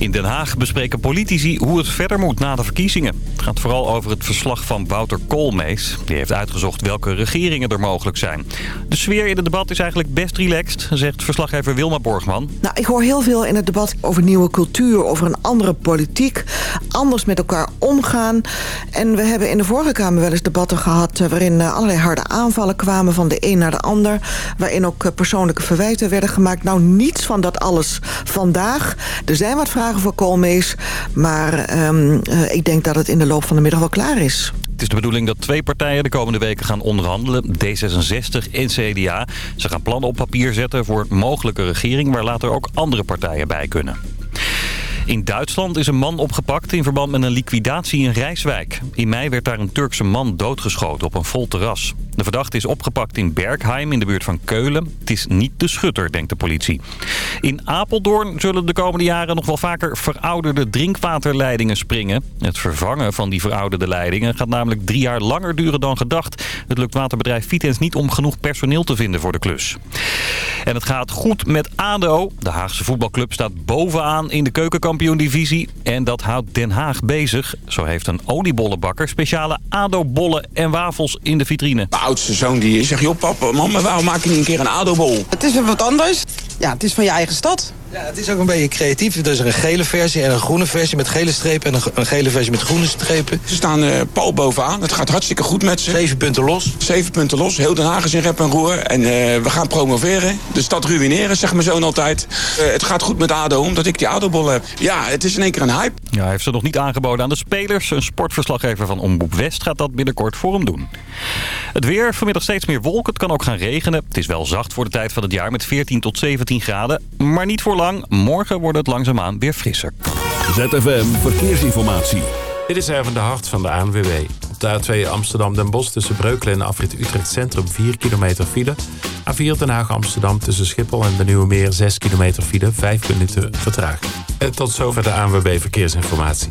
In Den Haag bespreken politici hoe het verder moet na de verkiezingen. Het gaat vooral over het verslag van Wouter Koolmees. Die heeft uitgezocht welke regeringen er mogelijk zijn. De sfeer in het debat is eigenlijk best relaxed, zegt verslaggever Wilma Borgman. Nou, ik hoor heel veel in het debat over nieuwe cultuur, over een andere politiek. Anders met elkaar omgaan. En we hebben in de vorige Kamer wel eens debatten gehad... Eh, waarin eh, allerlei harde aanvallen kwamen van de een naar de ander. Waarin ook eh, persoonlijke verwijten werden gemaakt. Nou, niets van dat alles vandaag. Er zijn wat vragen voor Koolmees. Maar um, uh, ik denk dat het in de loop van de middag wel klaar is. Het is de bedoeling dat twee partijen de komende weken gaan onderhandelen. D66 en CDA. Ze gaan plannen op papier zetten voor een mogelijke regering... waar later ook andere partijen bij kunnen. In Duitsland is een man opgepakt in verband met een liquidatie in Rijswijk. In mei werd daar een Turkse man doodgeschoten op een vol terras. De verdachte is opgepakt in Bergheim in de buurt van Keulen. Het is niet de schutter, denkt de politie. In Apeldoorn zullen de komende jaren nog wel vaker verouderde drinkwaterleidingen springen. Het vervangen van die verouderde leidingen gaat namelijk drie jaar langer duren dan gedacht. Het lukt waterbedrijf Vitens niet om genoeg personeel te vinden voor de klus. En het gaat goed met ADO. De Haagse voetbalclub staat bovenaan in de keukenkampioen-divisie. En dat houdt Den Haag bezig. Zo heeft een oliebollenbakker speciale ADO-bollen en wafels in de vitrine oudste zoon die zegt... joh papa, mama, waarom maak je niet een keer een ADO-bol? Het is weer wat anders. Ja, het is van je eigen stad. Ja, het is ook een beetje creatief. Er is een gele versie en een groene versie met gele strepen... en een, gele versie met groene strepen. Ze staan uh, pal bovenaan. Het gaat hartstikke goed met ze. Zeven punten los. Zeven punten los. Heel Den Haag is in rep en roer. En uh, we gaan promoveren. De stad ruïneren, zegt mijn zoon altijd. Uh, het gaat goed met ADO, omdat ik die ADO-bol heb. Ja, het is in één keer een hype. Ja, hij heeft ze nog niet aangeboden aan de spelers. Een sportverslaggever van Omroep West gaat dat binnenkort voor hem doen. Het weer, vanmiddag steeds meer wolken. Het kan ook gaan regenen. Het is wel zacht voor de tijd van het jaar met 14 tot 17 graden. Maar niet voor lang. Morgen wordt het langzaamaan weer frisser. ZFM Verkeersinformatie. Dit is even de hart van de ANWB. Op de A2 Amsterdam-Den Bosch tussen Breukelen en Afrit Utrecht Centrum 4 kilometer file. A4 Den Haag-Amsterdam tussen Schiphol en de Nieuwe Meer 6 kilometer file. 5 minuten vertraging. En tot zover de ANWB Verkeersinformatie.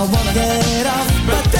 Nou I wanna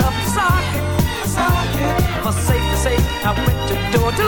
down a socket, socket. For safety's sake. I went to door to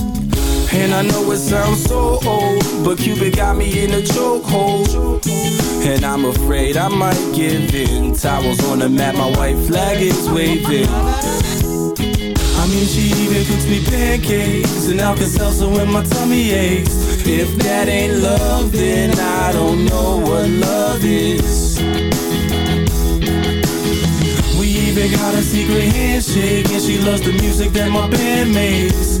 And I know it sounds so old, but Cupid got me in a chokehold. And I'm afraid I might give in. Towels on the mat, my white flag is waving. I mean, she even cooks me pancakes and Alka-Seltzer when my tummy aches. If that ain't love, then I don't know what love is. We even got a secret handshake, and she loves the music that my band makes.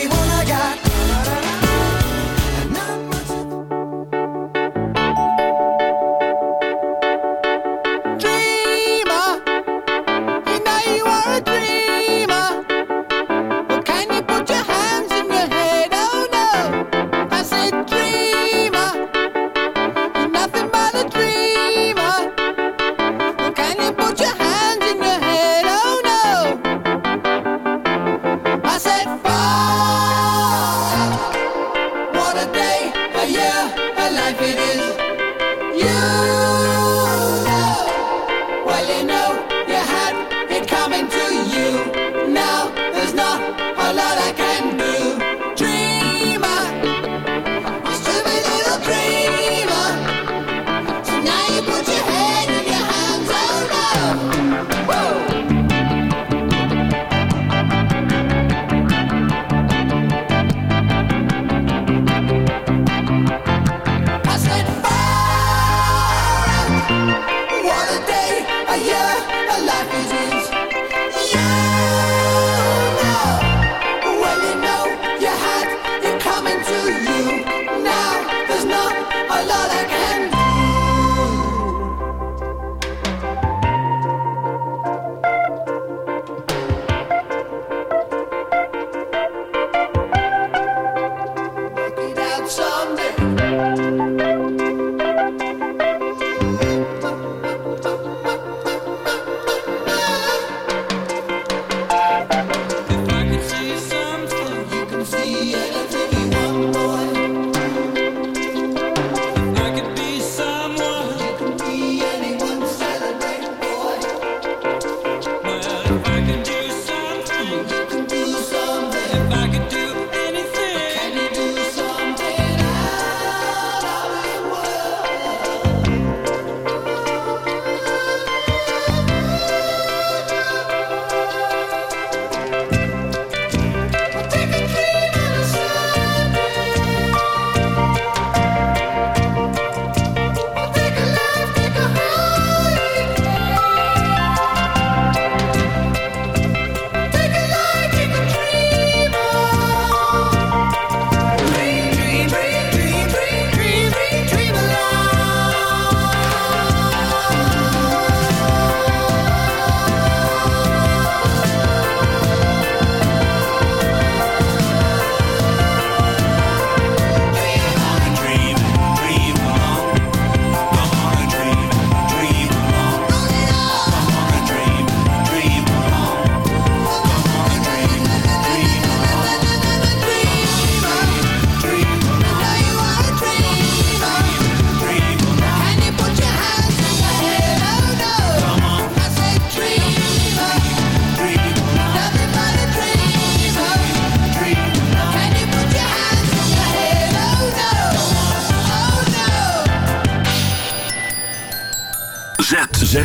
of me.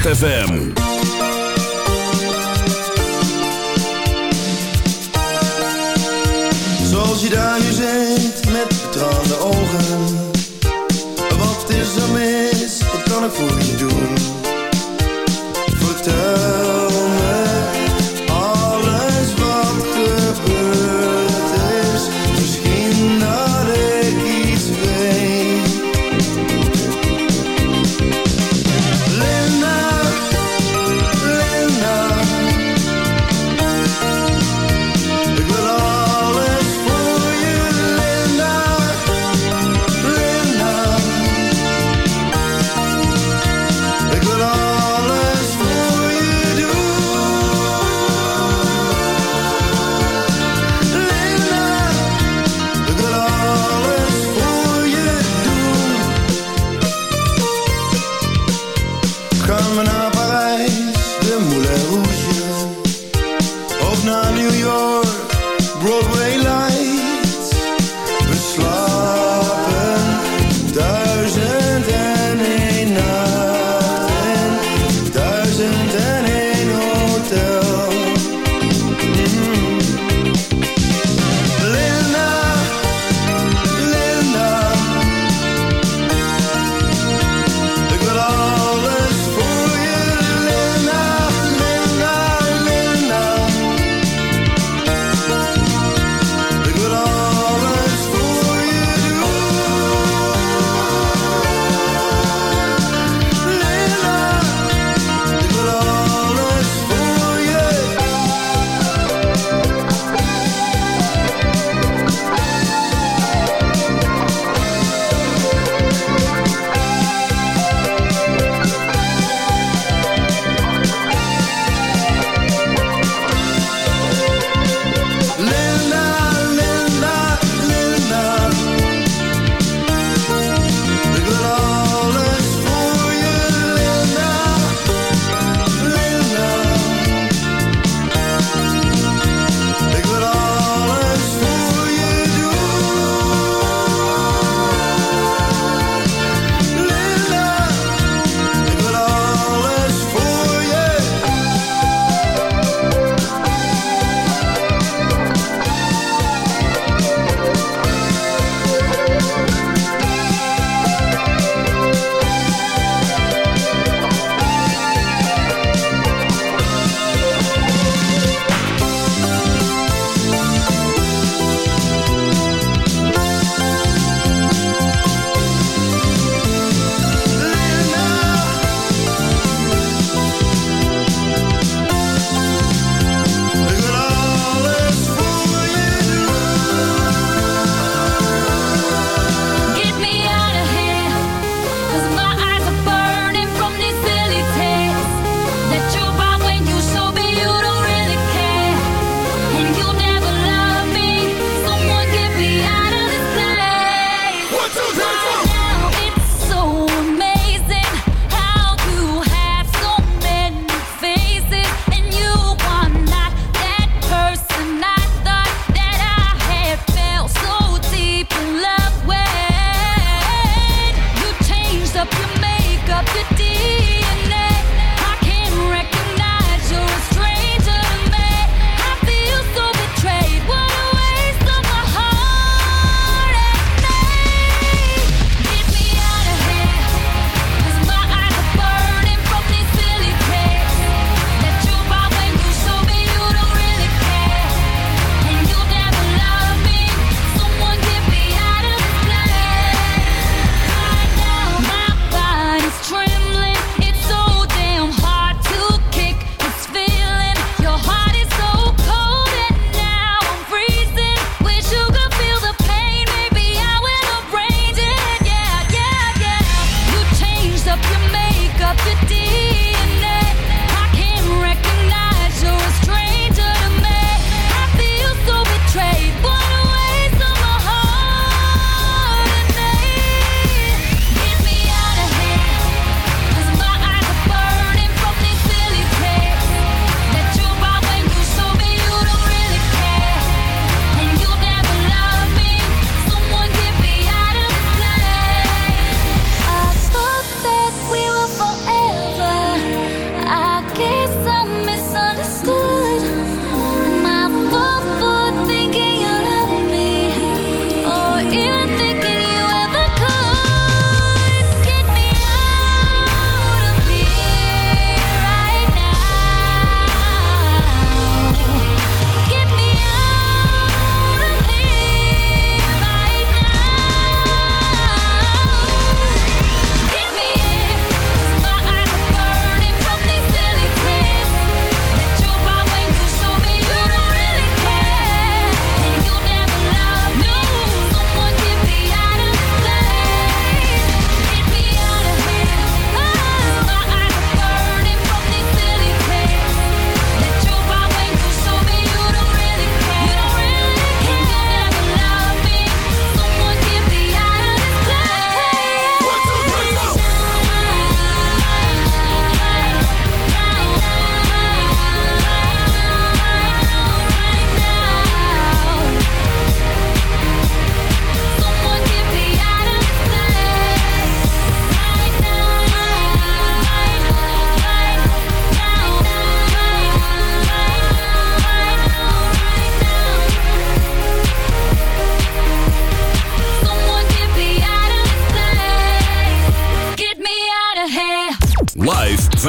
ZFM.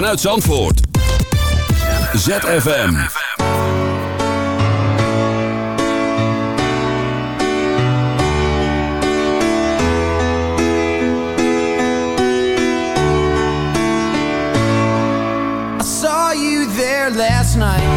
Vanuit Zandvoort. ZFM. I saw you there last night.